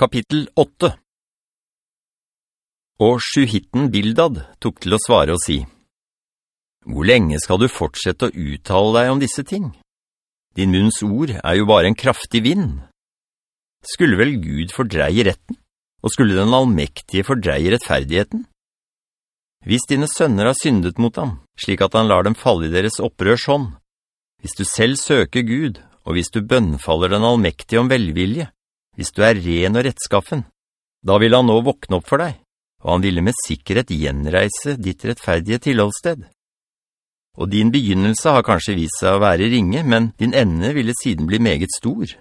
Kapittel 8 Og sjuhitten Bildad tok til å svare og si, «Hvor lenge skal du fortsette å uttale deg om disse ting? Din munns ord er jo bare en kraftig vind. Skulle vel Gud fordreie retten, og skulle den allmektige fordreie rettferdigheten? Hvis dine sønner har syndet mot ham, slik at han lar dem falle i deres opprørs hånd, hvis du selv søker Gud, og hvis du bønnfaller den allmektige om velvilje, hvis du er ren og rettskaffen, da vil han nå våkne opp for deg, og han ville med sikkerhet gjenreise ditt rettferdige tilholdssted. Og din begynnelse har kanskje vist seg å være ringe, men din ende ville siden bli meget stor.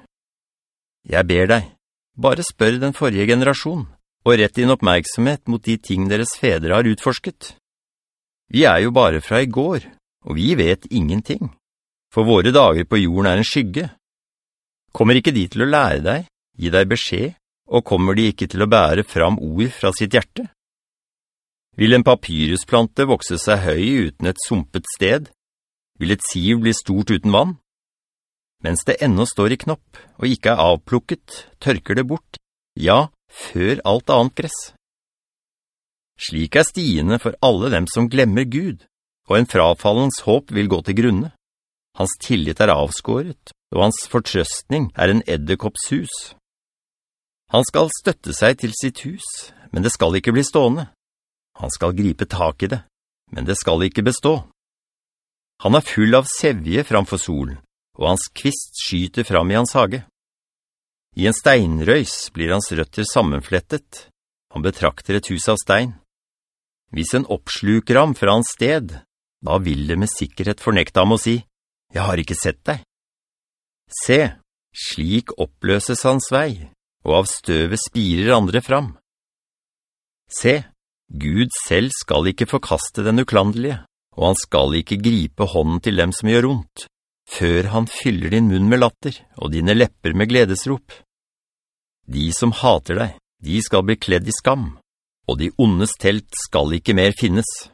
Jeg ber deg, bare spør den forrige generasjon, og rett din oppmerksomhet mot de ting deres fedre har utforsket. Vi er jo bare fra i går, og vi vet ingenting, for våre dager på jorden er en skygge. Kommer ikke de til å lære deg, gi deg beskjed, og kommer de ikke til å bære fram ord fra sitt hjerte? Vil en papyrusplante vokse seg høy uten et sumpet sted? Vil et siv bli stort uten vann? Mens det ennå står i knopp, og ikke er avplukket, tørker det bort, ja, før alt annet gress. Slik er stiene for alle dem som glemmer Gud, og en frafallens håp vil gå til grunne. Hans tillit er avskåret, og hans fortrøstning er en edderkoppshus. Han skal støtte seg til sitt hus, men det skal ikke bli stående. Han skal gripe tak i det, men det skal ikke bestå. Han er full av sevje framfor solen, og hans kvist skyter fram i hans hage. I en steinrøys blir hans røtter sammenflettet. Han betrakter et hus av stein. Hvis en oppsluker ham fra hans sted, da vil det med sikkerhet fornekte ham å si, «Jeg har ikke sett deg». Se, slik oppløses hans vei, og av støvet spirer andre fram. Se, Gud selv skal ikke forkaste den uklandelige, og han skal ikke gripe hånden til dem som gjør ondt, før han fyller din munn med latter, og dine lepper med gledesrop. De som hater deg, de skal bli kledd i skam, og de ondes telt skal ikke mer finnes.»